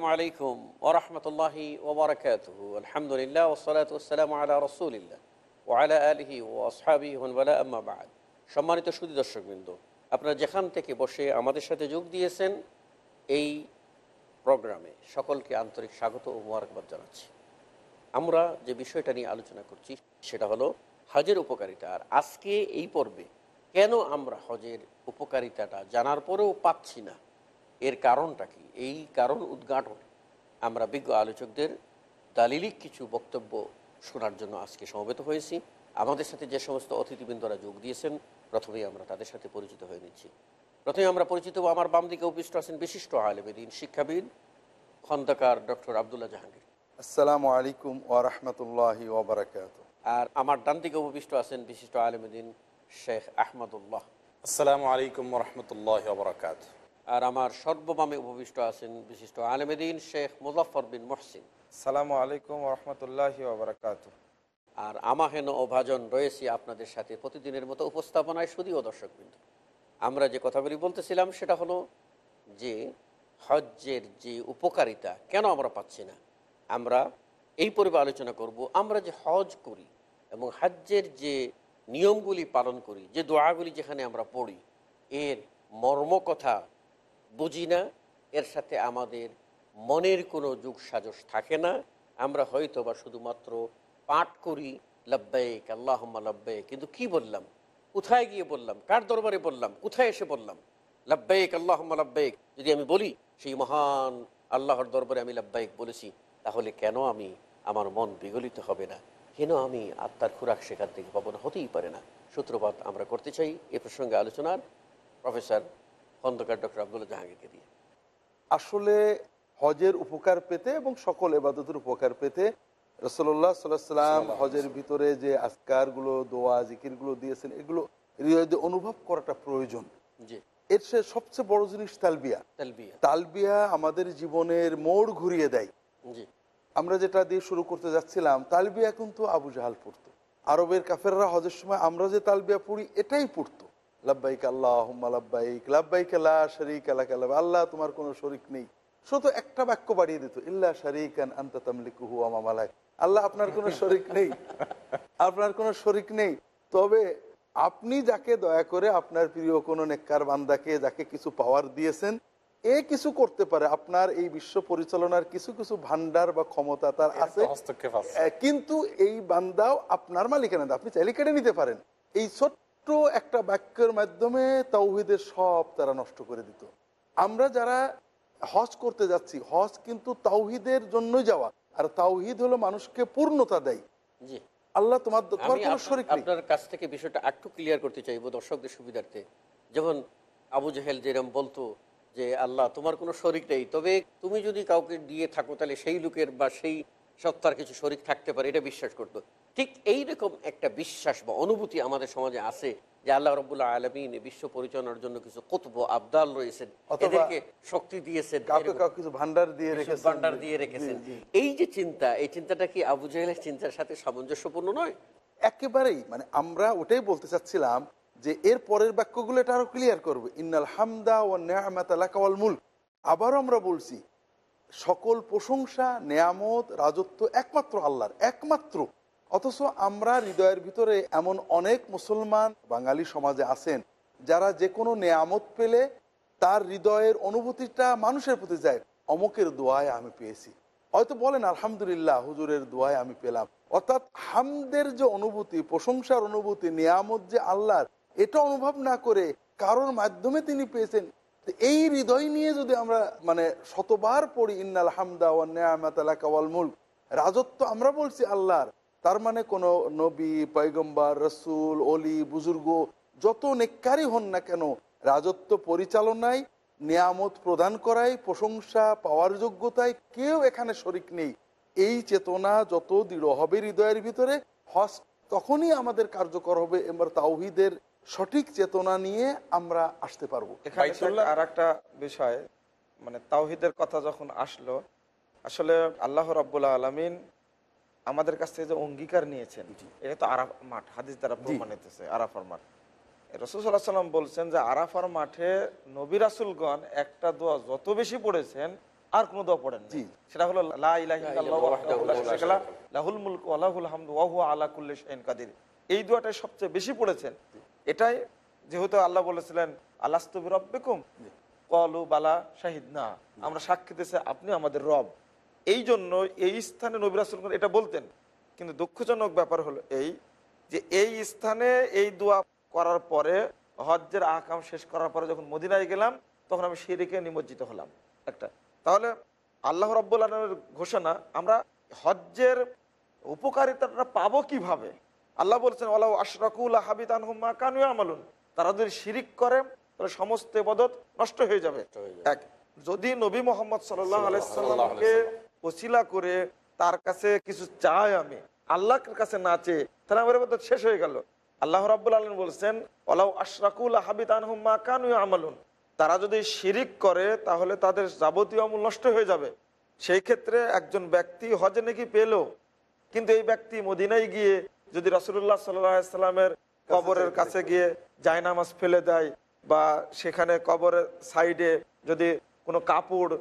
আসসালামু আলাইকুম ওরহমতুল্লাহি ওবরাকাত আলহামদুলিল্লাহ ওসলাত ওসালাম আলা রসুলিল্লা ওয়ালা আলহি ও আসহাবি হনবালা সম্মানিত সুদী দর্শক বৃন্দ আপনারা যেখান থেকে বসে আমাদের সাথে যোগ দিয়েছেন এই প্রোগ্রামে সকলকে আন্তরিক স্বাগত ও মোবারকবাদ জানাচ্ছি। আমরা যে বিষয়টা নিয়ে আলোচনা করছি সেটা হলো হজের উপকারিতা। আর আজকে এই পর্বে কেন আমরা হজের উপকারিতাটা জানার পরেও পাচ্ছি না? এর কারণটা কি? এই কারণ উদ্ঘাটনে। আমরা বিজ্ঞ আলোচকদের দালিলিক কিছু বক্তব্য শোনার জন্য আজকে সমবেত হয়েছি। আমাদের সাথে যে সমস্ত অতিথিবৃন্দরা যোগ দিয়েছেন প্রথমেই আমরা তাদের সাথে পরিচিত হয়ে নিচ্ছি। প্রথমে আমরা পরিচিত হব আমার বাম দিকে উপবিষ্ট আছেন বিশিষ্ট আলেমেদিন শিক্ষাবিদ খন্দকার ডক্টর আবদুল্লাহ জাহাঙ্গীর। আসসালামু আলাইকুম ওরহমতুল্লাহি ওবরাকাত আর আমার ডান দিকে উপবিষ্ট আছেন বিশিষ্ট আলেমদিন শেখ আহমদুল্লাহ। আসসালামু আলাইকুম রহমতুল্লাহ বরকাত আর আমার সর্ববামে উপবিষ্ট আছেন বিশিষ্ট আলেমদিন শেখ মুজফর বিন মহসিন। সালামু আলাইকুম রহমতুল্লাহ বারকাত আর আমাহেন ও ভাজন রয়েছি আপনাদের সাথে প্রতিদিনের মতো উপস্থাপনায় শুধুও দর্শকবৃন্দ। আমরা যে কথাগুলি বলতেছিলাম সেটা হলো যে হজ্জের যে উপকারিতা কেন আমরা পাচ্ছি না? আমরা এই পর্বে আলোচনা করব আমরা যে হজ করি এবং হজ্জের যে নিয়মগুলি পালন করি যে দোয়াগুলি যেখানে আমরা পড়ি এর মর্ম কথা বুঝি না, এর সাথে আমাদের মনের কোনো যুগ সাজস থাকে না। আমরা হয়তো বা শুধুমাত্র পাঠ করি, লব্বাইক আল্লাহ লব্বাইক। কিন্তু কি বললাম? কোথায় গিয়ে বললাম? কার দরবারে বললাম? কোথায় এসে বললাম? লব্বাইক আল্লাহ লব্বাইক। যদি আমি বলি, সেই মহান আল্লাহর দরবারে আমি লব্বাইক বলেছি, তাহলে কেন আমি আমার মন বিগলিত হবে না? কেন আমি আত্মার খুরাক সেখান থেকে পাবো না? হতেই পারে না। সূত্রপাত আমরা করতে চাই এ প্রসঙ্গে আলোচনার। প্রফেসর খন্দকার ডক্টর আবদুল্লাহ জাহাঙ্গীরকে দিয়ে। আসলে হজের উপকার পেতে এবং সকল এবাদতের উপকার পেতে রসল্লাহ সাল্লাম হজের ভিতরে যে আজকারগুলো দোয়া জিকিরগুলো দিয়েছেন এগুলো হৃদয় অনুভব করাটা প্রয়োজন। এর সে সবচেয়ে বড় জিনিস তালবিয়া। তালবিয়া। তালবিয়া আমাদের জীবনের মোড় ঘুরিয়ে দেয়। আমরা যেটা দিয়ে শুরু করতে যাচ্ছিলাম তালবিয়া কিন্তু আবু জাহাল পড়তো। আরবের কাফেররা হজের সময় আমরা যে তালবিয়া পড়ি এটাই পড়তো। লাব্বাইক আল্লাহ লাব্বাইক লাব্বাইক আল্লাহ শরিক আল্লাহ আল্লাহ আল্লাহ তোমার কোনো শরিক নেই। শুধু একটা বাক্য বাড়িয়ে দিত ইল্লা শরিকান আন্তা তামলিকুহু আল্লাহ আপনার কোনো শরিক নেই আপনার কোনো শরিক নেই। তবে আপনি যাকে দয়া করে আপনার প্রিয় কোনো নেককার বান্দাকে যাকে কিছু পাওয়ার দিয়েছেন এ কিছু করতে পারে। আপনার এই বিশ্ব পরিচালনার কিছু কিছু ভান্ডার বা ক্ষমতা তার আছে। কিন্তু এই বান্দাও আপনার মালিকানা আপনি চাইলে কেটে নিতে পারেন। এই ছোট্ট একটা বাক্যের মাধ্যমে তাওহিদের সব তারা নষ্ট করে দিত। আমরা যারা হজ করতে যাচ্ছি হজ কিন্তু তাওহিদের জন্যই যাওয়া। আর তাওহিদ হলো মানুষকে পূর্ণতা দেয়। জি। আল্লাহ তোমার আপনার কাছ থেকে বিষয়টা একটু ক্লিয়ার করতে চাইব দর্শকদের সুবিধার্থে। যেমন আবু জাহেল যেরম বলতো যে আল্লাহ তোমার কোনো শরিক নেই। তবে তুমি যদি কাউকে দিয়ে থাকো তাহলে সেই লোকের বা সেই সত্তার কিছু শরিক থাকতে পারে। এটা বিশ্বাস করতো। ঠিক এই রকম একটা বিশ্বাস বা অনুভূতি আমাদের সমাজে আছে যে আল্লাহ রবুল্লাহ আলমিন বিশ্ব পরিচালনার জন্য কিছু কতব আবদাল রয়েছেন। এদেরকে শক্তি দিয়েছেন ভান্ডার দিয়ে রেখেছেন। ভান্ডার দিয়ে রেখেছেন। এই যে চিন্তা এই চিন্তাটা কি আবু জাহেলের চিন্তার সাথে সামঞ্জস্যপূর্ণ নয়? একেবারেই মানে আমরা ওটাই বলতে চাচ্ছিলাম যে এর পরের বাক্যগুলো এটা আরও ক্লিয়ার করবে। ইন্নাল হামদা ও নেয়ামাতাল মুল আবারও আমরা বলছি সকল প্রশংসা নেয়ামত রাজত্ব একমাত্র আল্লাহর একমাত্র অথচ আমরা হৃদয়ের ভিতরে এমন অনেক মুসলমান বাঙালি সমাজে আছেন, যারা যে কোনো নেয়ামত পেলে তার হৃদয়ের অনুভূতিটা মানুষের প্রতি যায়। অমুকের দোয়ায় আমি পেয়েছি। হয়তো বলেন, আলহামদুলিল্লাহ, হুজুরের দোয়ায় আমি পেলাম। অর্থাৎ হামদের যে অনুভূতি, প্রশংসার অনুভূতি, নিয়ামত যে আল্লাহর, এটা অনুভব না করে কারোর মাধ্যমে তিনি পেয়েছেন। এই হৃদয় নিয়ে যদি আমরা মানে শতবার পড়ি, ইন্নাল হামদা ওয়া নিয়ামাত লাকা রাজত্ব আমরা বলছি আল্লাহর। তার মানে কোন নবী পয়গম্বর রসুল অলি বুজুর্গ যত নেককারই হন না কেন রাজত্ব পরিচালনায় নিয়ামত প্রদান করায় প্রশংসা পাওয়ার যোগ্যতায় কেউ এখানে শরিক নেই। এই চেতনা যত দৃঢ় হবে হৃদয়ের ভিতরে হজ তখনই আমাদের কার্যকর হবে এবার তাওহিদের সঠিক চেতনা নিয়ে আমরা আসতে পারব। আর একটা বিষয় মানে তাওহিদের কথা যখন আসলো আসলে আল্লাহ রাব্বুল্লাহ আলমিন আমাদের কাছ থেকে যে অঙ্গীকার নিয়েছেন এটা তো আরাফ মাঠ হাদিস দ্বারা প্রমাণিত আরাফার মাঠ। রসুল্লাহ সাল্লাম বলছেন যে আরাফার মাঠে নবী রাসুলগণ একটা দোয়া যত বেশি পড়েছেন আর কোনো দোয়া পড়েন সেটা হলো লা ইলাহা ইল্লাল্লাহু ওয়াহদাহু লা শারীকা লাহু, লাহুল মুলকু ওয়া লাহুল হামদু ওয়া হুয়া আলা কুল্লি কাদির। এই দোয়াটাই সবচেয়ে বেশি পড়েছেন। এটাই যেহেতু আল্লাহ বলেছিলেন আলাস্তু বিরাব্বিকুম? কলু বালা শাহিদ না আমরা সাক্ষী দিতেছি আপনি আমাদের রব। এই জন্য এই স্থানে নবী এটা বলতেন। কিন্তু দুঃখজনক ব্যাপার হলো এই যে এই স্থানে এই দোয়া করার পরে হজ্জের আকাম শেষ করার পরে যখন মদিনায় গেলাম তখন আমি সিঁড়িকে নিমজ্জিত হলাম একটা। তাহলে আল্লাহ রব্বুল আলমের ঘোষণা আমরা হজ্জের উপকারিতাটা পাবো কীভাবে? আল্লাহ বলছেন ওলাউ আশরাকুল হাবিদ আনহুম্মা কানু আমালুন তারা যদি শিরিক করে তাহলে সমস্ত বদত নষ্ট হয়ে যাবে। এক যদি নবী মোহাম্মদ সাল্লাহ আলাইসাল্লামকে ওসিলা করে তার কাছে কিছু চাই আমি। আল্লাহর কাছে না চেয়ে তাহলে আমার এবার শেষ হয়ে গেল। আল্লাহ রাব্বুল আলম বলছেন ওলাউ আশরাকুল হাবিদ আনহুম্মা কানু আমালুন তারা যদি শিরিক করে তাহলে তাদের যাবতীয় আমল নষ্ট হয়ে যাবে। সেই ক্ষেত্রে একজন ব্যক্তি হজে নাকি পেল কিন্তু এই ব্যক্তি মদিনায় গিয়ে যদি রসুল্লাহ সাল্লামের কবরের কাছে গিয়ে জায়নামাজ ফেলে দেয় বা সেখানে কবরের সাইডে যদি কোনো কাপড়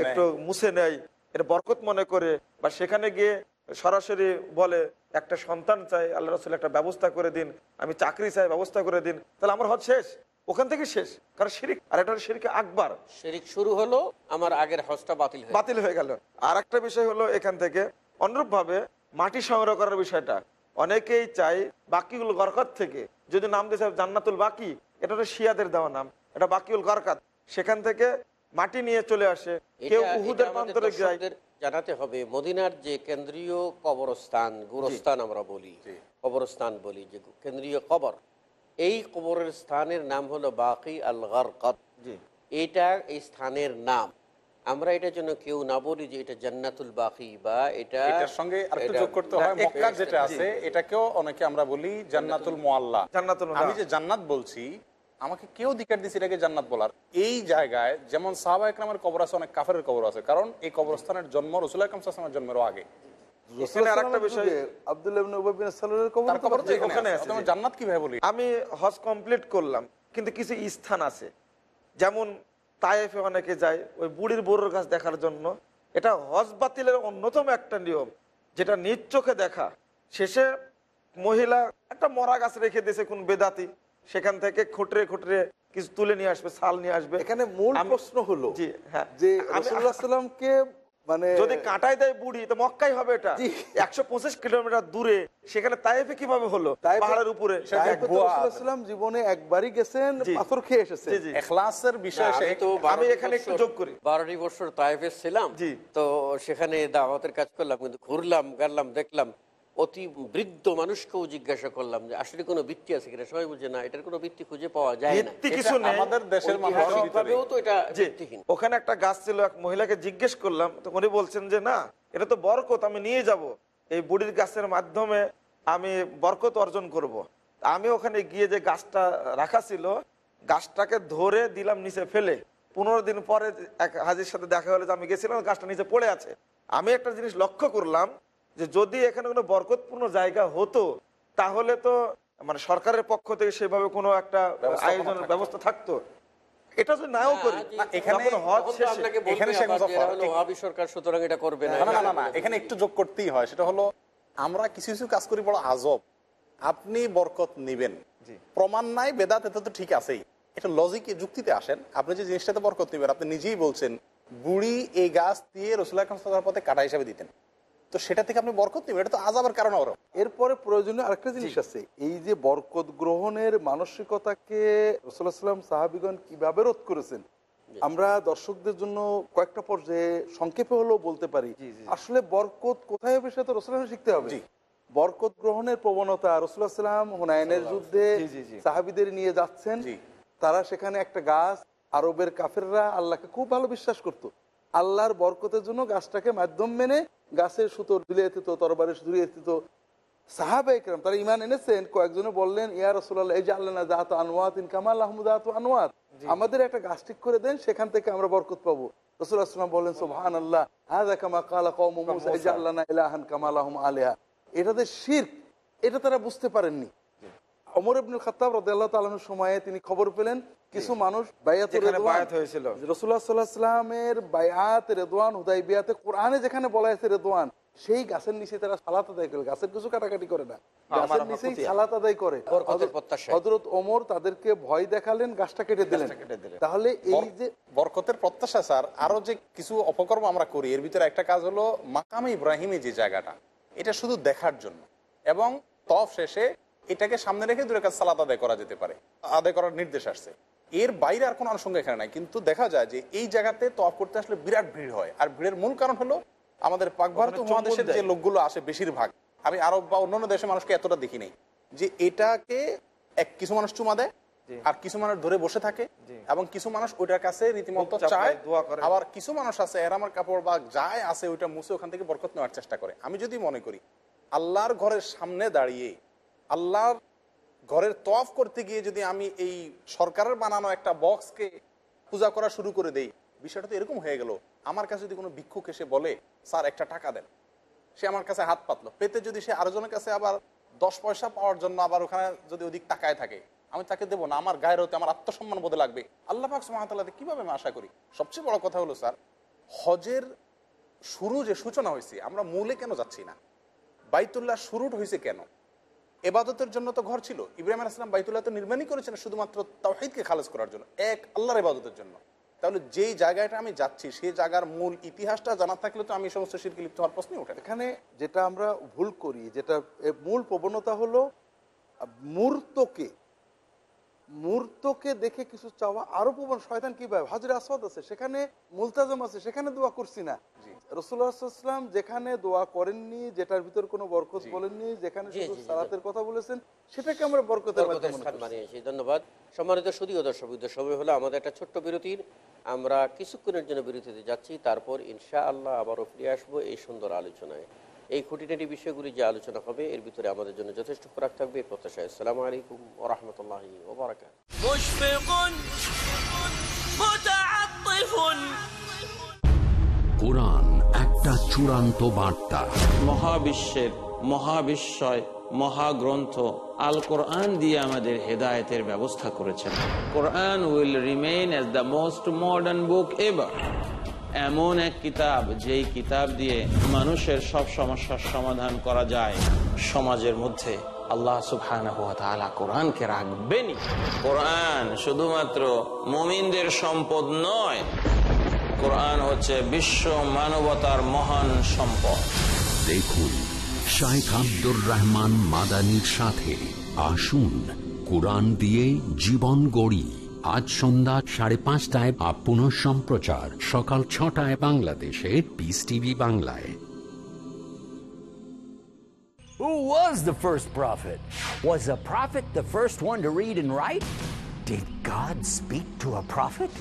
একটু মুছে নেয় এটা বরকত মনে করে বা সেখানে গিয়ে সরাসরি বলে একটা সন্তান চাই আল্লাহ রসুল একটা ব্যবস্থা করে দিন আমি চাকরি চাই ব্যবস্থা করে দিন তাহলে আমার হজ শেষ। ওখান থেকে শেষ। কারণ শিরিক আর এটা শিরিক আকবার। শিরিক শুরু হলো আমার আগের হজটা বাতিল বাতিল হয়ে গেল। আর একটা বিষয় হলো এখান থেকে অনুরূপভাবে মাটি সংগ্রহ করার বিষয়টা। অনেকেই চাই বাকিউল গরকাত থেকে। যদি নাম দিয়েছে জান্নাতুল বাকি এটা হলো শিয়াদের দেওয়া নাম। এটা বাকিউল গরকাত। সেখান থেকে মাটি নিয়ে চলে আসে। কেউ উহুদের প্রান্তরে যায়। জানাতে হবে মদিনার যে কেন্দ্রীয় কবরস্থান গুরস্থান আমরা বলি কবরস্থান বলি যে কেন্দ্রীয় কবর এই কবরের স্থানের নাম হলো বাকি আল গরকত। এটা এই স্থানের নাম। আমরা এটার জন্য কেউ না বলি যে এটা জান্নাতুল বাকি বা এটা এটার সঙ্গে আরেকটু যোগ করতে হয়। মক্কা যেটা আছে এটাকেও অনেকে আমরা বলি জান্নাতুল মোয়াল্লা জান্নাতুল আমি যে জান্নাত বলছি আমাকে কেউ অধিকার দিচ্ছে এটাকে জান্নাত বলার। এই জায়গায় যেমন সাহাবা একরামের কবর আছে অনেক কাফের কবর আছে। কারণ এই কবরস্থানের জন্ম রসুল আকরম সাল্লামের জন্মেরও আগে। আমি হজ কমপ্লিট করলাম কিন্তু কিছু স্থান আছে। যেমন তায়েফে অনেকে যায় ওই বুড়ির বড়োর গাছ দেখার জন্য। এটা হজ বাতিলের অন্যতম একটা নিয়ম যেটা নিজ চোখে দেখা। শেষে মহিলা একটা মরা গাছ রেখে দিয়েছে কোন বেদাতি। সেখান থেকে খুঁটরে খুঁটরে কিছু তুলে নিয়ে আসবে সাল নিয়ে আসবে। এখানে মূল প্রশ্ন হলো হ্যাঁ। যে মানে যদি কাটাই দেয় বুড়ি তো মক্কাই হবে এটা। একশো পঁচিশ কিলোমিটার দূরে সেখানে তাইফে কীভাবে হলো? পাহাড়ের উপরে। জীবনে একবারই গেছেন। পাথর খেয়ে এখলাসের বিষয় আমি তো আমি এখানে একটু যোগ করি। বারোটি বছর তাইফে ছিলাম তো সেখানে দাওয়াতের কাজ করলাম কিন্তু ঘুরলাম গারলাম দেখলাম। অতি বৃদ্ধ মানুষকেও জিজ্ঞাসা করলাম যে আসলে কোনো বৃত্তি আছে কিনা? সবাই বলছে না এটার কোনো বৃত্তি খুঁজে পাওয়া যায় না। কিছু নেই। আমাদের দেশের মানুষের তো এটা ওখানে একটা গাছ ছিল এক মহিলাকে জিজ্ঞেস করলাম তো উনি বলছেন যে না এটা তো বরকত আমি নিয়ে যাব। এই বুড়ির গাছের মাধ্যমে আমি বরকত অর্জন করব। আমি ওখানে গিয়ে যে গাছটা রাখা ছিল গাছটাকে ধরে দিলাম নিচে ফেলে। পনেরো দিন পরে এক হাজির সাথে দেখা হলো যে আমি গেছিলাম গাছটা নিচে পড়ে আছে। আমি একটা জিনিস লক্ষ্য করলাম যে যদি এখানে কোনো বরকতপূর্ণ জায়গা হতো তাহলে তো মানে সরকারের পক্ষ থেকে সেভাবে কোনো একটা আয়োজনের ব্যবস্থা থাকতো। এটা যদি নাও করি না, জি, না, এখানে- হজ শেষে এখানে শেখ মুজাফফর, এরা হলো ওয়াহাবি সরকার সুতরাং এটা করবে না। না না না না এখানে একটু যোগ করতেই হয়। সেটা হলো আমরা কিছু কিছু কাজ করি বড় আজব। আপনি বরকত নিবেন। জি। প্রমাণ নাই বেদাত তো ঠিক আছেই। এটা লজিকে যুক্তিতে আসেন। আপনি যে জিনিসটাতে বরকত নিবেন আপনি নিজেই বলছেন বুড়ি এই গাছ দিয়ে রসুল আকরম সাল্লাল্লাহু পথে কাটা হিসাবে দিতেন। তো সেটা থেকে আপনি বরকত নিবেন এটা তো আজাবের কারণ আরও। এরপরে প্রয়োজনীয় আরেকটা জিনিস আছে এই যে বরকত গ্রহণের মানসিকতাকে রসুল্লাহ সাল্লাম সাহাবিগণ কীভাবে রোধ করেছেন আমরা দর্শকদের জন্য কয়েকটা পর্যায়ে সংক্ষেপে হলেও বলতে পারি। আসলে বরকত কোথায় হবে সেটা রসুল্লাহ শিখতে হবে। বরকত গ্রহণের প্রবণতা রসুল্লাহ সাল্লাম হুনায়নের যুদ্ধে। সাহাবিদের নিয়ে যাচ্ছেন তারা সেখানে একটা গাছ আরবের কাফেররা আল্লাহকে খুব ভালো বিশ্বাস করত। আল্লাহর বরকতের জন্য গাছটাকে মাধ্যম মেনে গাছের সুতো ঝুলিয়ে দিত তরবারে ঝুলিয়ে দিত সাহাবা ইকরাম তারা ইমান এনেছেন কয়েকজনে বললেন ইয়া রসুল্লাহ এই যে আল্লাহ জাহাত আনোয়াত ইন কামাল আহাত আনোয়াত আমাদের একটা গাছ ঠিক করে দেন সেখান থেকে আমরা বরকত পাবো। রসুল্লাহাম বললেন সোহান আল্লাহ হাদা কামা কালা কৌম আল্লাহ না কামাল আহম আলেহা। এটাতে শির এটা তারা বুঝতে পারেননি। অমর ইবনুল খাত্তাব রদাল্লাহ তালানোর সময়ে তিনি খবর পেলেন কিছু মানুষ হয়েছিল। রসুল্লাহ সাল্লাহ বায়াত রেদওয়ান হুদাই বিয়াতে কোরআনে যেখানে বলা আছে রেদওয়ান সেই গাছের নিচে তারা সালাত আদায় করে গাছের কিছু কাটাকাটি করে না। গাছের নিচেই সালাত আদায় করে। হজরত ওমর তাদেরকে ভয় দেখালেন গাছটা কেটে দিলেন। গাছটা কেটে দিলেন। তাহলে এই যে বরকতের প্রত্যাশা স্যার আরও যে কিছু অপকর্ম আমরা করি এর ভিতরে একটা কাজ হলো মাকামে ইব্রাহিমে যে জায়গাটা এটা শুধু দেখার জন্য। এবং তফ শেষে এটাকে সামনে রেখে দূরে কাজ সালাত আদায় করা যেতে পারে আদায় করার নির্দেশ আসছে। এর বাইরে আর কোনো আনুষঙ্গ এখানে নাই কিন্তু দেখা যায় যে এই জায়গাতে তফ করতে আসলে বিরাট ভিড় হয়। আর ভিড়ের মূল কারণ হলো আমাদের পাক ভারত মহাদেশের যে লোকগুলো আসে বেশিরভাগ আমি আরব বা অন্যান্য দেশের মানুষকে এতটা দেখি নাই যে এটাকে এক কিছু মানুষ চুমা দেয় আর কিছু মানুষ ধরে বসে থাকে এবং কিছু মানুষ ওইটার কাছে রীতিমতো চায় দোয়া করে। আবার কিছু মানুষ আছে এরামার কাপড় বা যায় আছে ওইটা মুছে ওখান থেকে বরকত নেওয়ার চেষ্টা করে। আমি যদি মনে করি আল্লাহর ঘরের সামনে দাঁড়িয়ে আল্লাহর ঘরের তফ করতে গিয়ে যদি আমি এই সরকারের বানানো একটা বক্সকে পূজা করা শুরু করে দেই, বিষয়টা তো এরকম হয়ে গেল। আমার কাছে যদি কোনো ভিক্ষুক এসে বলে, স্যার, একটা টাকা দেন। সে আমার কাছে হাত পাতলো। পেতে যদি সে আরেকজনের কাছে আবার দশ পয়সা পাওয়ার জন্য আবার ওখানে যদি ওদিক টাকায় থাকে, আমি তাকে দেবো না। আমার গায়ের হতে আমার আত্মসম্মান বোধে লাগবে। আল্লাহ পাক সুমাতাল্লাহ কীভাবে আমি আশা করি? সবচেয়ে বড় কথা হলো, স্যার, হজের শুরু যে সূচনা হয়েছে, আমরা মূলে কেন যাচ্ছি না? বাইতুল্লাহ শুরুট হয়েছে কেন? এবাদতের জন্য তো ঘর ছিল। ইব্রাহিম আসলাম বাইতুল্লাহ তো নির্মাণই করেছেন শুধুমাত্র তাওহিদকে খালাস করার জন্য। এক, আল্লাহর এবাদতের জন্য। তাহলে যেই জায়গাটা আমি যাচ্ছি সেই জায়গার মূল ইতিহাসটা জানা থাকলে তো আমি সমস্ত শিল্পী লিপ্ত হওয়ার প্রশ্নই ওঠে এখানে যেটা আমরা ভুল করি, যেটা মূল প্রবণতা হলো মূর্তকে মূর্তকে দেখে কিছু চাওয়া আরও প্রবণ শয়তান কীভাবে হাজরে আসওয়াদ আছে সেখানে মুলতাজম আছে সেখানে দোয়া করছি না। রসুল্লাহাম যেখানে দোয়া করেননি যেটার ভিতর কোনো বরকত বলেননি যেখানে শুধু। সালাতের কথা বলেছেন সেটাকে আমরা বরকতের ধন্যবাদ। সম্মানিত সুদীয় দর্শক সময় হলো আমাদের একটা ছোট্ট বিরতির। আমরা কিছুক্ষণের জন্য বিরতিতে যাচ্ছি তারপর ইনশা আল্লাহ আবারও ফিরে আসব এই সুন্দর আলোচনায়। এই খুঁটিনাটি বিষয়গুলি যে আলোচনা হবে এর ভিতরে আমাদের জন্য যথেষ্ট খোরাক থাকবে। প্রত্যাশা আসসালাম আলাইকুম রহমতুল্লাহ কোরআন একটা চূড়ান্ত বার্তা। মহাবিশ্বের মহাবিশ্বয় মহাগ্রন্থ আল কোরআন দিয়ে আমাদের হেদায়তের ব্যবস্থা করেছেন। Quran will remain as the most modern book ever এমন এক কিতাব, যেই কিতাব দিয়ে মানুষের সব সমস্যার সমাধান করা যায় সমাজের মধ্যে। আল্লাহ তাআলা কোরআনকে রাখবেনই। কোরআন শুধুমাত্র মুমিনদের সম্পদ নয়, কোরআন হচ্ছে বিশ্ব মানবতার মহান সম্পদ। দেখুন শাইখ আব্দুর রহমান মাদানির সাথে আসুন, কোরআন দিয়ে জীবন গড়ি। আজ সন্ধ্যা সাড়ে পাঁচটায় আপ পুনঃ সম্প্রচার সকাল ছটায় বাংলাদেশে পিস টিভি বাংলায় Who was the first prophet? Was a prophet the first one to read and write? Did God speak to a prophet?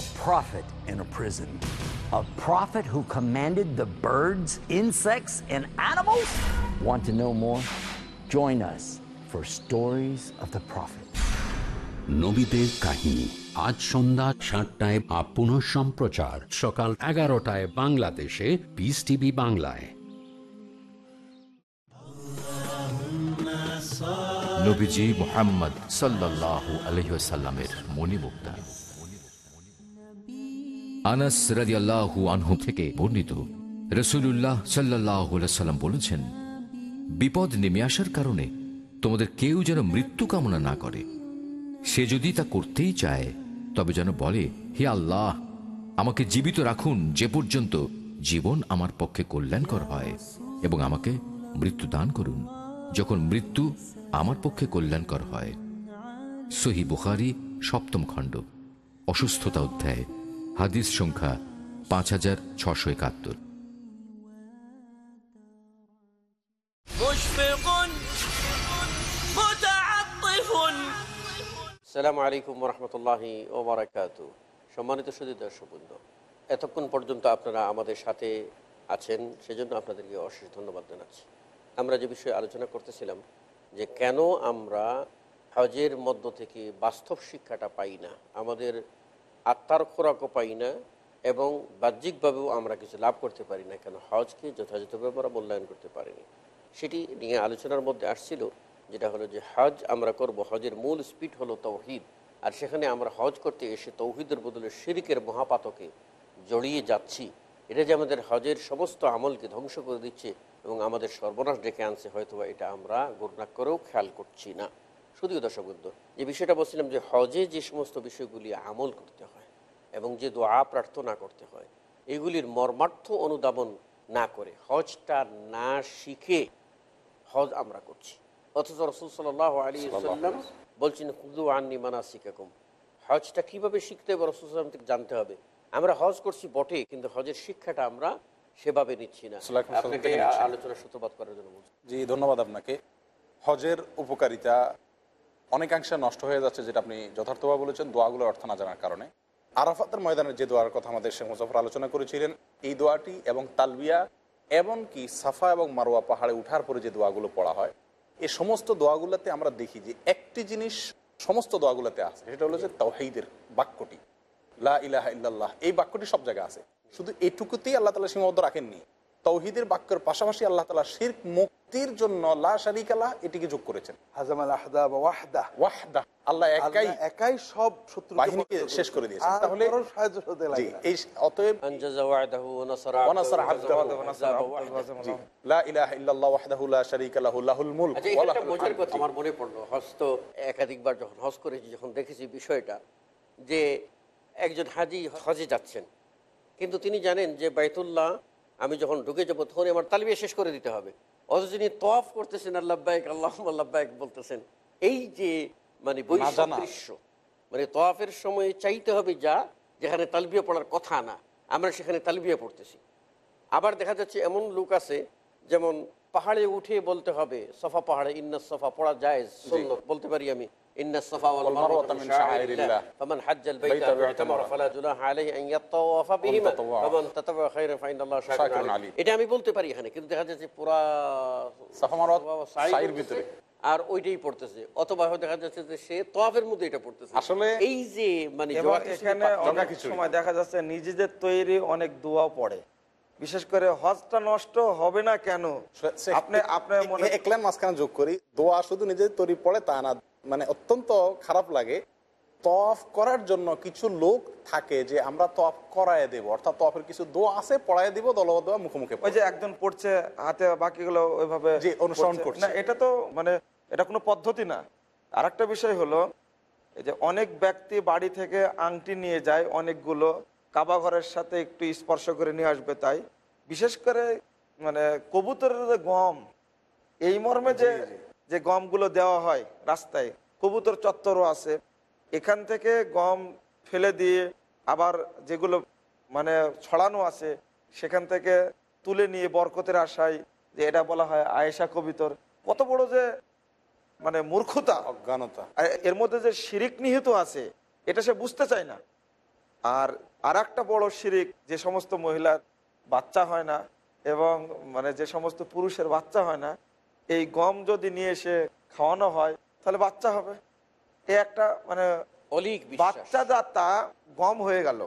A prophet in a prison. A prophet who commanded the birds, insects, and animals? Want to know more? Join us for Stories of the Prophet. নবীদের কাহিনী। আজ সন্ধ্যা সাতটায় up পুনঃ সম্প্রচার। সকাল এগারোটায় বাংলাদেশে piece TV বাংলায়। মোহাম্মদ মণিমুক্তা। আনাস থেকে বর্ণিত সাল্লাহ বলেছেন, বিপদ নেমে আসার কারণে তোমাদের কেউ যেন মৃত্যু কামনা না করে। সে যদি তা করতেই চায়, তবে যেন বলে, হে আল্লাহ, আমাকে জীবিত রাখুন, যে পর্যন্ত জীবন আমার পক্ষে কল্যাণকর হয় এবং আমাকে মৃত্যু দান করুন, যখন মৃত্যু আমার পক্ষে কল্যাণকর হয়। সহি বুখারি, সপ্তম খণ্ড, অসুস্থতা অধ্যায়, হাদিস সংখ্যা পাঁচ হাজার ছশো একাত্তর। সালামু আলাইকুম রহমতুল্লাহি ওবরাকাত। সম্মানিত সুদী দর্শকবৃন্দ, এতক্ষণ পর্যন্ত আপনারা আমাদের সাথে আছেন, সেজন্য আপনাদেরকে অশেষ ধন্যবাদ জানাচ্ছি। আমরা যে বিষয়ে আলোচনা করতেছিলাম, যে কেন আমরা হজের মধ্য থেকে বাস্তব শিক্ষাটা পাই না, আমাদের আত্মার খোরাকও পাই না, এবং বাহ্যিকভাবেও আমরা কিছু লাভ করতে পারি না, কেন হজকে যথাযথভাবে আমরা মূল্যায়ন করতে পারিনি? সেটি নিয়ে আলোচনার মধ্যে আসছিল। যেটা হলো যে হজ আমরা করব, হজের মূল স্পিড হলো তৌহিদ। আর সেখানে আমরা হজ করতে এসে তৌহিদের বদলে শিরিকের মহাপাতকে জড়িয়ে যাচ্ছি। এটা যে আমাদের হজের সমস্ত আমলকে ধ্বংস করে দিচ্ছে এবং আমাদের সর্বনাশ ডেকে আনছে, হয়তোবা এটা আমরা গুরনাক করেও খেয়াল করছি না। শুধু দর্শকবৃন্দ যে বিষয়টা বলছিলাম যে হজে যে সমস্ত বিষয়গুলি আমল করতে হয় এবং যে দোয়া প্রার্থনা করতে হয়, এগুলির মর্মার্থ অনুধাবন না করে হজটা না শিখে হজ আমরা করছি। অথচ রসুল সাল্লাহ আলী সাল্লাম বলছেন খুদু আননি মানা শিখাকুম হজটা কীভাবে শিখতে হবে? রসুল সাল্লাম থেকে জানতে হবে। আমরা হজ করছি বটে কিন্তু হজের শিক্ষাটা আমরা সেভাবে নিচ্ছি না। আপনাকে। আলোচনা সূত্রপাত করার জন্য বলছি। জি ধন্যবাদ আপনাকে। হজের উপকারিতা অনেকাংশে নষ্ট হয়ে যাচ্ছে যেটা আপনি যথার্থভাবে বলেছেন দোয়াগুলোর অর্থ না জানার কারণে। আরাফাতের ময়দানের যে দোয়ার কথা আমাদের শেখ মুজাফর আলোচনা করেছিলেন এই দোয়াটি এবং তালবিয়া এমনকি সাফা এবং মারোয়া পাহাড়ে উঠার পরে যে দোয়াগুলো পড়া হয় এই সমস্ত দোয়াগুলোতে আমরা দেখি যে একটি জিনিস সমস্ত দোয়াগুলোতে আছে, সেটা হলো যে তাওহিদের বাক্যটি। লা ইলাহা ইল্লাল্লাহ, এই বাক্যটি সব জায়গায় আছে। শুধু এটুকুতেই আল্লাহ তালা সীমাবদ্ধ রাখেননি। তৌহিদের বাক্যের পাশাপাশি আল্লাহ তালা শির মুক্তির জন্য লা শারিকালা এটিকে যোগ করেছেন। হাজামাল আহদা বা ওয়াহদা। ওয়াহদা। আল্লাহ একাই একাই সব শত্রু বাহিনীকে শেষ করে দিয়েছেন। তাহলে সাহায্য হতে লাগে এই অতএব আনজাজা ওয়াদাহু ওয়া নাসারা ওয়ানাসার আবদাহু আবদাহু। ওয়া আযাবা ওয়াহদাহু। লা ইলাহা ইল্লাল্লাহ ওয়াহদাহু লা শারীকা লাহু লাহুল মুলক। আচ্ছা ওয়া লাহুল হামদ। কথা আমার মনে পড়ল। হজ একাধিকবার যখন হজ করেছি যখন দেখেছি বিষয়টা যে একজন হাজি হজে যাচ্ছেন। কিন্তু তিনি জানেন যে বাইতুল্লাহ আমি যখন ঢুকে যাব তখন আমার তালিবিয়া শেষ করে দিতে হবে। অথচ তিনি তফ করতেছেন আল্লাহবায়ক আল্লাহ আল্লাহবায়ক বলতেছেন এই যে মানে জানা। মানে তফের সময় চাইতে হবে যা যেখানে তালবিয়া পড়ার কথা না। আমরা সেখানে তালবিয়া পড়তেছি। আবার দেখা যাচ্ছে এমন লোক আছে যেমন পাহাড়ে উঠে বলতে হবে সফা পাহাড়ে ইন্না সফা পড়া যায় বলতে পারি আমি। মারওয়াতা মারওয়াতা শাআইরিল্লাহ। ফামান হাজ্জাল বাইতা বাইতা ওয়া ওয়া'তামারা। ইতামারা ফালা জুনাহা আলাইহি আন ইয়াতাওয়াফা বিহিমা তাতাওয়া। ফামান তাতাওয়া খায়রান ফাইনাল্লাহা শাকিরুন শাকিরুন আলিম আলিম। এটা আমি বলতে পারি এখানে কিন্তু দেখা যাচ্ছে পুরা সাফা মারওয়া সাই সাইয়ের করতেছে, ভিতরে। আর ওইটাই পড়তেছে অথবা হয়তো দেখা যাচ্ছে যে সে তোয়াফের মধ্যে এটা পড়তেছে আসলে এই যে মানে এখানে অনেক সময় দেখা যাচ্ছে নিজেদের তৈরি অনেক দোয়াও পড়ে বিশেষ করে হজটা নষ্ট হবে না কেন আপনি আপনার মনে একলান মাঝখানে যোগ করি দোয়া শুধু নিজের তৈরি পড়ে তা না মানে অত্যন্ত খারাপ লাগে। তফ করার জন্য কিছু লোক থাকে যে আমরা তফ করায় দেব। অর্থাৎ তফের কিছু দো আছে পড়ায় দিব দলবদ্ধ মুখে মুখে ওই যে একজন পড়ছে হাতে বাকিগুলো ওইভাবে জি, অনুসরণ করছে। না এটা তো মানে এটা কোনো পদ্ধতি না। আর একটা বিষয় হলো এই যে অনেক ব্যক্তি বাড়ি থেকে আংটি নিয়ে যায় অনেকগুলো কাবা ঘরের সাথে একটু স্পর্শ করে নিয়ে আসবে তাই। বিশেষ করে মানে কবুতরের যে গম এই মর্মে যে যে গমগুলো দেওয়া হয় রাস্তায় কবুতর চত্বরও আছে। এখান থেকে গম ফেলে দিয়ে আবার যেগুলো মানে ছড়ানো আছে সেখান থেকে তুলে নিয়ে বরকতের আশায় যে এটা বলা হয় আয়েশা কবিতর। কত বড় যে মানে মূর্খতা। অজ্ঞানতা। আর এর মধ্যে যে শিরিক নিহিত আছে এটা সে বুঝতে চায় না। আর আর একটা বড় শিরিক যে সমস্ত মহিলার বাচ্চা হয় না এবং মানে যে সমস্ত পুরুষের বাচ্চা হয় না এই গম যদি নিয়ে এসে খাওয়ানো হয় তাহলে বাচ্চা হবে। এ একটা মানে অলিক বিশ্বাস। বাচ্চাটা গম হয়ে গেল।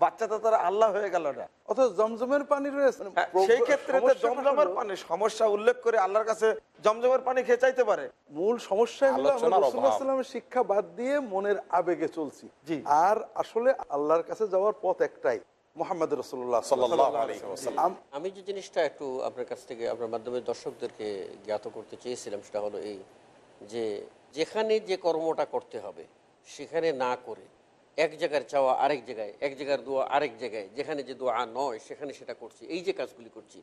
বাচ্চাটা তারা আল্লাহ হয়ে গেল না অথচ জমজমের পানি রয়েছে। হ্যাঁ, সেই ক্ষেত্রে জমজমের পানি সমস্যা উল্লেখ করে আল্লাহর কাছে জমজমের পানি খেয়ে চাইতে পারে। মূল সমস্যা হলো। সাল্লামের শিক্ষা বাদ দিয়ে মনের আবেগে চলছি। জি। আর আসলে আল্লাহর কাছে যাওয়ার পথ একটাই। মোহাম্মদ রসুল্লাহ সাল্লাল্লাহু আলাইহি ওয়াসাল্লাম। আমি যে জিনিসটা একটু আপনার কাছ থেকে আপনার মাধ্যমে দর্শকদেরকে জ্ঞাত করতে চেয়েছিলাম সেটা হলো এই যে যেখানে যে কর্মটা করতে হবে সেখানে না করে এক জায়গার চাওয়া আরেক জায়গায় এক জায়গার দোয়া আরেক জায়গায় যেখানে যে দোয়া নয় সেখানে সেটা করছি এই যে কাজগুলি করছি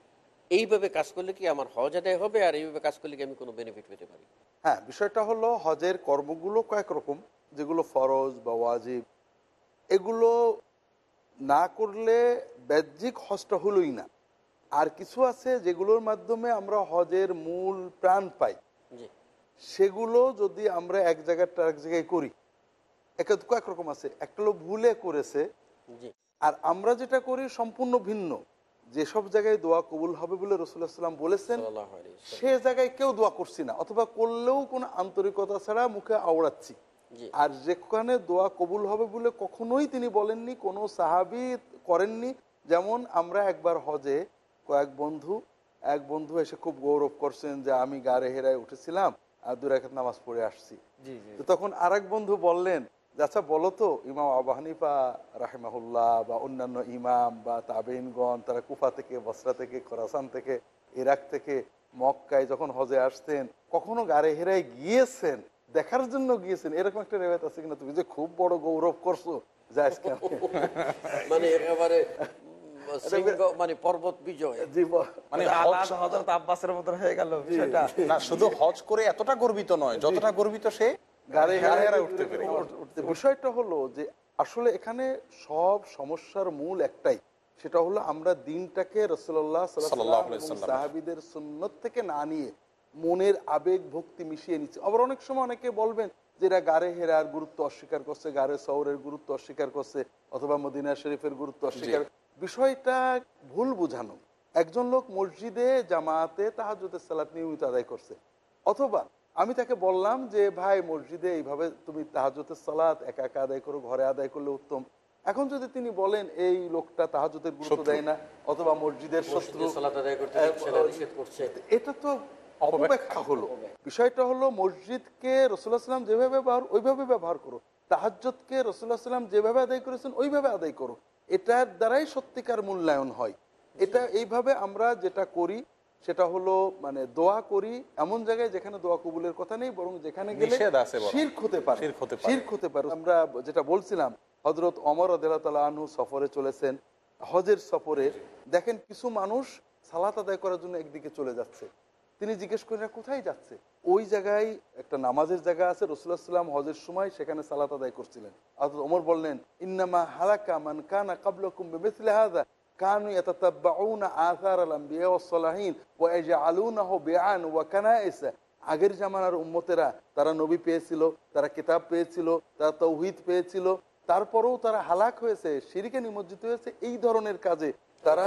এইভাবে কাজ করলে কি আমার হজ আদায় হবে আর এইভাবে কাজ করলে কি আমি কোনো বেনিফিট পেতে পারি? হ্যাঁ বিষয়টা হলো হজের কর্মগুলো কয়েক রকম যেগুলো ফরজ বা ওয়াজিব এগুলো না করলে বাহ্যিক হজটা হলোই না। আর কিছু আছে যেগুলোর মাধ্যমে আমরা হজের মূল প্রাণ পাই। সেগুলো যদি আমরা এক জায়গাটা এক জায়গায় করি একে কয়েক রকম আছে। একটা হলো ভুলে করেছে। আর আমরা যেটা করি সম্পূর্ণ ভিন্ন। যেসব জায়গায় দোয়া কবুল হবে বলে রসুল্লাহ সাল্লাম বলেছেন। সে জায়গায় কেউ দোয়া করছি না। অথবা করলেও কোনো আন্তরিকতা ছাড়া মুখে আওড়াচ্ছি। আর যেখানে দোয়া কবুল হবে বলে কখনোই তিনি বলেননি কোনো সাহাবি করেননি। যেমন আমরা একবার হজে কয়েক বন্ধু এক বন্ধু এসে খুব গৌরব করছেন যে আমি গাড়ে হেরায় উঠেছিলাম আর দু রাকাত নামাজ পড়ে আসছি। জি জি। তো তখন আরেক বন্ধু বললেন আচ্ছা বলো তো ইমাম আবু হানিফা রাহেমাহুল্লাহ বা অন্যান্য ইমাম বা তাবেইনগণ তারা কুফা থেকে বসরা থেকে খোরাসান থেকে ইরাক থেকে মক্কায় যখন হজে আসতেন কখনো গাড়ে হেরায় গিয়েছেন? দেখার জন্য গিয়েছেন এরকম একটা রেওয়ায়ত আছে কিনা তুমি যে খুব বড় গৌরব করছ যে আজকে আমি- মানে একেবারে মানে পর্বত বিজয়। মানে আল্লাহ আব্বাসের মতন হয়ে গেল না শুধু হজ করে এতটা গর্বিত নয় যতটা গর্বিত সে গাড়ি গাড়ি হেরায় হেরায় উঠতে বিষয়টা হলো যে আসলে এখানে সব সমস্যার মূল একটাই। সেটা হলো আমরা দিনটাকে রসল্লাহ সাল্লাল্লাহু সাহাবিদের সুন্নত থেকে না নিয়ে মনের আবেগ ভক্তি মিশিয়ে নিচ্ছে। আবার অনেক সময় অনেকে বলবেন যে এরা গাড়ে হেরার গুরুত্ব অস্বীকার করছে গাড়ে সৌরের গুরুত্ব অস্বীকার করছে অথবা মদিনা শরীফের গুরুত্ব অস্বীকার। বিষয়টা ভুল বুঝানো। একজন লোক মসজিদে জামাতে তাহাজুদের সালাত নিয়মিত আদায় করছে। অথবা আমি তাকে বললাম যে ভাই মসজিদে এইভাবে তুমি তাহাজতের সালাত একা একা আদায় করো ঘরে আদায় করলে উত্তম। এখন যদি তিনি বলেন এই লোকটা তাহাজতের গুরুত্ব দেয় না অথবা মসজিদের শত্রু। এটা তো অপব্যাখ্যা হলো। বিষয়টা হলো মসজিদকে রসুল্লাহ সাল্লাম যেভাবে ব্যবহার ওইভাবে ব্যবহার করো। তাহাজ্জতকে রসুল্লাহ সাল্লাম যেভাবে আদায় করেছেন ওইভাবে আদায় করো। এটার দ্বারাই সত্যিকার মূল্যায়ন হয়। এটা এইভাবে আমরা যেটা করি সেটা হলো মানে দোয়া করি এমন জায়গায় যেখানে দোয়া কবুলের কথা নেই বরং যেখানে গেলে। শির্ক হতে পারে। হতে পারে। শির্ক হতে পারে। আমরা যেটা বলছিলাম হজরত অমর আদালতালা আনহু সফরে চলেছেন হজের সফরে। দেখেন কিছু মানুষ সালাত আদায় করার জন্য একদিকে চলে যাচ্ছে। তিনি জিজ্ঞেস করেন "এরা কোথায় যাচ্ছে? ওই জায়গায় একটা নামাজের জায়গা আছে রসুল্লাহ সাল্লাম হজের সময় সেখানে সালাত আদায় করছিলেন। অর্থাৎ ওমর বললেন ইন্নামা হালাকা মান কানা কাবলাকুম বিমিসলি কানু ইয়াতাতাব্বাউনা আথার আল আম্বিয়া সালাহিন ওয়া ইয়াজআলুনাহু বিআন ওয়া কানাইসা। আগের জামানার উম্মতেরা তারা নবী পেয়েছিল তারা কিতাব পেয়েছিল তারা তৌহিদ পেয়েছিল। তারপরেও তারা হালাক হয়েছে সিরিকে নিমজ্জিত হয়েছে এই ধরনের কাজে তারা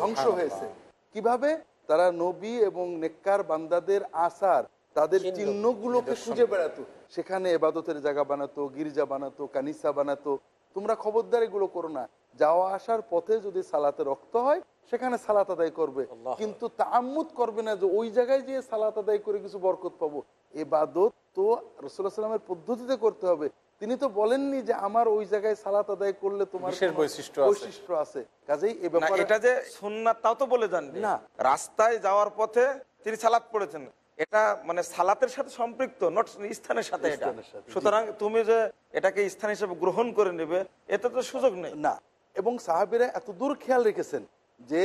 ধ্বংস হয়েছে। কীভাবে? তারা নবী এবং নেককার বান্দাদের আসার তাদের চিহ্নগুলোকে খুঁজে বেড়াতো। সেখানে এবাদতের জায়গা বানাতো গির্জা বানাতো কানিসা বানাতো। তোমরা খবরদার এগুলো করো না। যাওয়া আসার পথে যদি সালাতে রক্ত হয় সেখানে সালাত আদায় করবে। কিন্তু তাম্মুদ করবে না যে ওই জায়গায় যে সালাত আদায় করে কিছু বরকত পাবো। এবাদত তো রসুল্লাহ সাল্লামের পদ্ধতিতে করতে হবে। তিনি তো বলেননি যে আমার ওই জায়গায় সালাত আদায় করলে তোমার বিশেষ বৈশিষ্ট্য আছে। বৈশিষ্ট্য আছে। কাজেই এ না ব্যাপারে এটা যে সুন্নাত তাও তো বলে যান না। রাস্তায় যাওয়ার পথে তিনি সালাত পড়েছেন। এটা মানে সালাতের সাথে সম্পৃক্ত নট স্থানের সাথে এটা। সুতরাং তুমি যে এটাকে স্থান হিসেবে গ্রহণ করে নেবে এতে তো সুযোগ নেই। না। এবং সাহাবিরা এত দূর খেয়াল রেখেছেন যে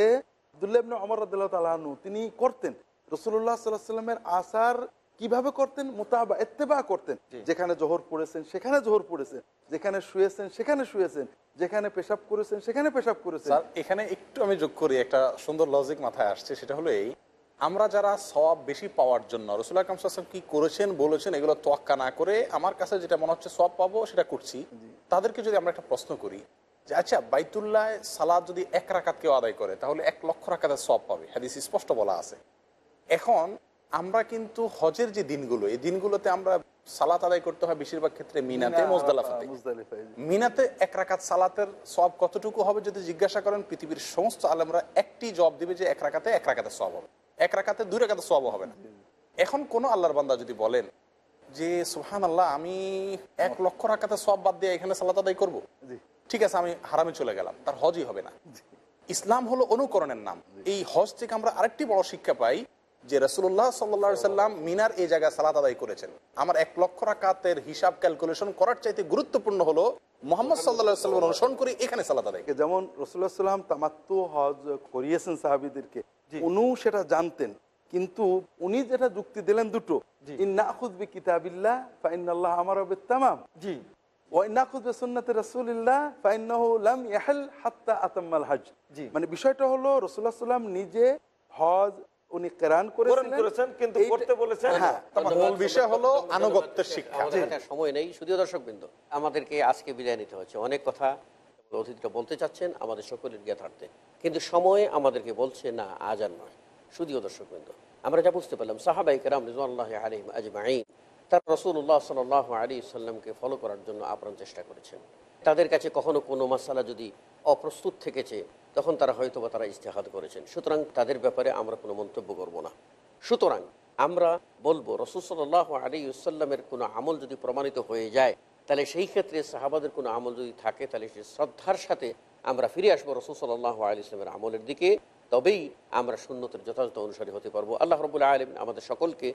আব্দুল্লাহ ইবনে ওমর রাদিয়াল্লাহু তাআলা তিনি করতেন। রাসূলুল্লাহ সাল্লাল্লাহু আলাইহি সাল্লামের আসার কীভাবে করতেন? মোতাবা ইত্তেবা করতেন। যেখানে জোহর পড়েছেন সেখানে জোহর পড়েছেন। যেখানে শুয়েছেন সেখানে শুয়েছেন। যেখানে পেশাব করেছেন সেখানে পেশাব করেছেন। এখানে একটু আমি যোগ করি একটা সুন্দর লজিক মাথায় আসছে সেটা হলো এই আমরা যারা সব বেশি পাওয়ার জন্য রসুল রসুল্লাহ কামসাম কি করেছেন বলেছেন এগুলো তোয়াক্কা না করে আমার কাছে যেটা মনে হচ্ছে সব পাবো সেটা করছি। তাদেরকে যদি আমরা একটা প্রশ্ন করি যে আচ্ছা বাইতুল্লাহ সালাদ যদি এক রাকাত কেউ আদায় করে তাহলে এক লক্ষ রাকাতের সব পাবে। হাদিস স্পষ্ট বলা আছে। এখন আমরা কিন্তু হজের যে দিনগুলো এই দিনগুলোতে আমরা সালাত আদায় করতে হয় বেশিরভাগ ক্ষেত্রে মিনাতে মোজদালাফাতে। মিনাতে এক রাকাত সালাতের সব কতটুকু হবে যদি জিজ্ঞাসা করেন পৃথিবীর সমস্ত আলেমরা একটি জবাব দিবে যে এক রাকাতে এক রাকাতে সব হবে। এক রাকাতে দুই রাকাতে সব হবে না। এখন কোন আল্লাহর বান্দা যদি বলেন যে সুহান আল্লাহ আমি এক লক্ষ রাকাতে সব বাদ দিয়ে এখানে সালাত আদায় করব? ঠিক আছে আমি হারামে চলে গেলাম তার হজই হবে না। ইসলাম হলো অনুকরণের নাম। এই হজ থেকে আমরা আরেকটি বড় শিক্ষা পাই যে রসুল্লাহ সাল্লা সাল্লাম মিনার এই জায়গায় সালাত আদায় করেছেন। আমার এক লক্ষ রাকাতের হিসাব ক্যালকুলেশন করার চাইতে গুরুত্বপূর্ণ হলো মোহাম্মদ সাল্লাহ সাল্লাম অনুসরণ করে এখানে সালাত আদায় যেমন রসুল্লাহ সাল্লাম তামাত্তু হজ করিয়েছেন সাহাবিদেরকে। উনিও সেটা জানতেন কিন্তু উনি যেটা যুক্তি দিলেন দুটো কিতাবিল্লাহ ফাইনাল্লাহ আমার তামাম জি। মানে বিষয়টা হলো রাসূলুল্লাহ সাল্লাম নিজে হজ উনি কেরান করেছেন কিন্তু করতে বলেছেন হ্যাঁ। মূল বিষয় হলো আনুগত্যের শিক্ষা। আমাদের সময় নেই। শুধু দর্শক বিন্দু আমাদেরকে আজকে বিদায় নিতে হচ্ছে। অনেক কথা অতিথিরা বলতে চাচ্ছেন আমাদের সকলের জ্ঞাতার্থে কিন্তু সময় আমাদেরকে বলছে না আজ আর নয়। শুধু দর্শক বিন্দু আমরা যা বুঝতে পারলাম সাহাবাই কেরাম আলিম আজমাইন তারা রসুল্লাহ সাল আলী সাল্লামকে ফলো করার জন্য আপ্রাণ চেষ্টা করেছেন। তাদের কাছে কখনো কোনো মাসালা যদি অপ্রস্তুত থেকেছে, তখন তারা হয়তো বা তারা ইস্তেহাদ করেছেন। সুতরাং তাদের ব্যাপারে আমরা কোনো মন্তব্য করব না। সুতরাং আমরা বলব রসুসল্লাহ আলী সাল্লামের কোনো আমল যদি প্রমাণিত হয়ে যায়, তাহলে সেই ক্ষেত্রে সাহাবাদের কোনো আমল যদি থাকে, তাহলে সে শ্রদ্ধার সাথে আমরা ফিরে আসব রসুসল্লাহ আলী ইসলামের আমলের দিকে। তবেই আমরা সুন্নতের যথাযথ অনুসারী হতে পারব। আল্লাহ রবুল্লা আলম আমাদের সকলকে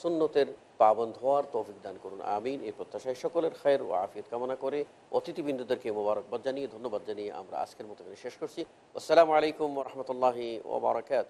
সুন্নতের পাবন হওয়ার তৌফিক দান করুন। আমিন। এই প্রত্যাশায় সকলের খায়ের ও আফিয়ত কামনা করে অতিথিবৃন্দদেরকে মোবারকবাদ জানিয়ে, ধন্যবাদ জানিয়ে আমরা আজকের মতো শেষ করছি। আসসালামু আলাইকুম রহমতুল্লাহি ওবরাকাত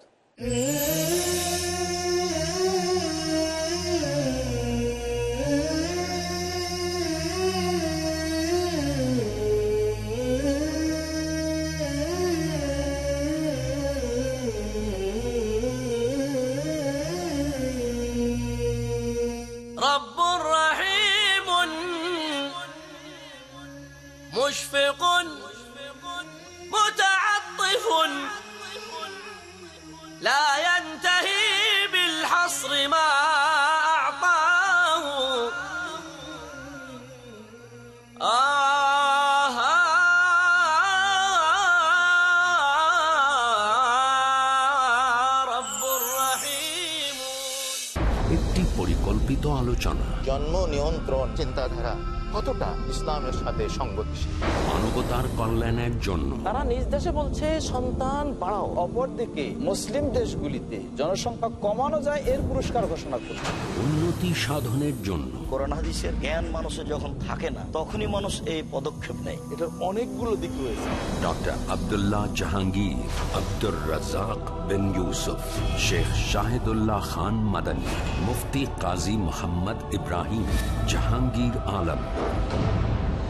সংগতিশীল। মানবতার কল্যাণের জন্য। তারা নিজ দেশে বলছে সন্তান বাড়াও অপরদিকে মুসলিম দেশগুলিতে জনসংখ্যা কমানো যায় এর পুরস্কার ঘোষণা করছে উন্নতি সাধনের জন্য। কোরআন হাদিসের জ্ঞান মানুষের যখন থাকে না তখনই মানুষ এই পদক্ষেপ নেয়। এটার অনেকগুলো দিক রয়েছে। ডক্টর আবদুল্লাহ জাহাঙ্গীর আব্দুর রাজাক বিন ইউসুফ শেখ শাহিদুল্লাহ খান মাদানী মুফতি কাজী মোহাম্মদ ইব্রাহিম জাহাঙ্গীর আলম।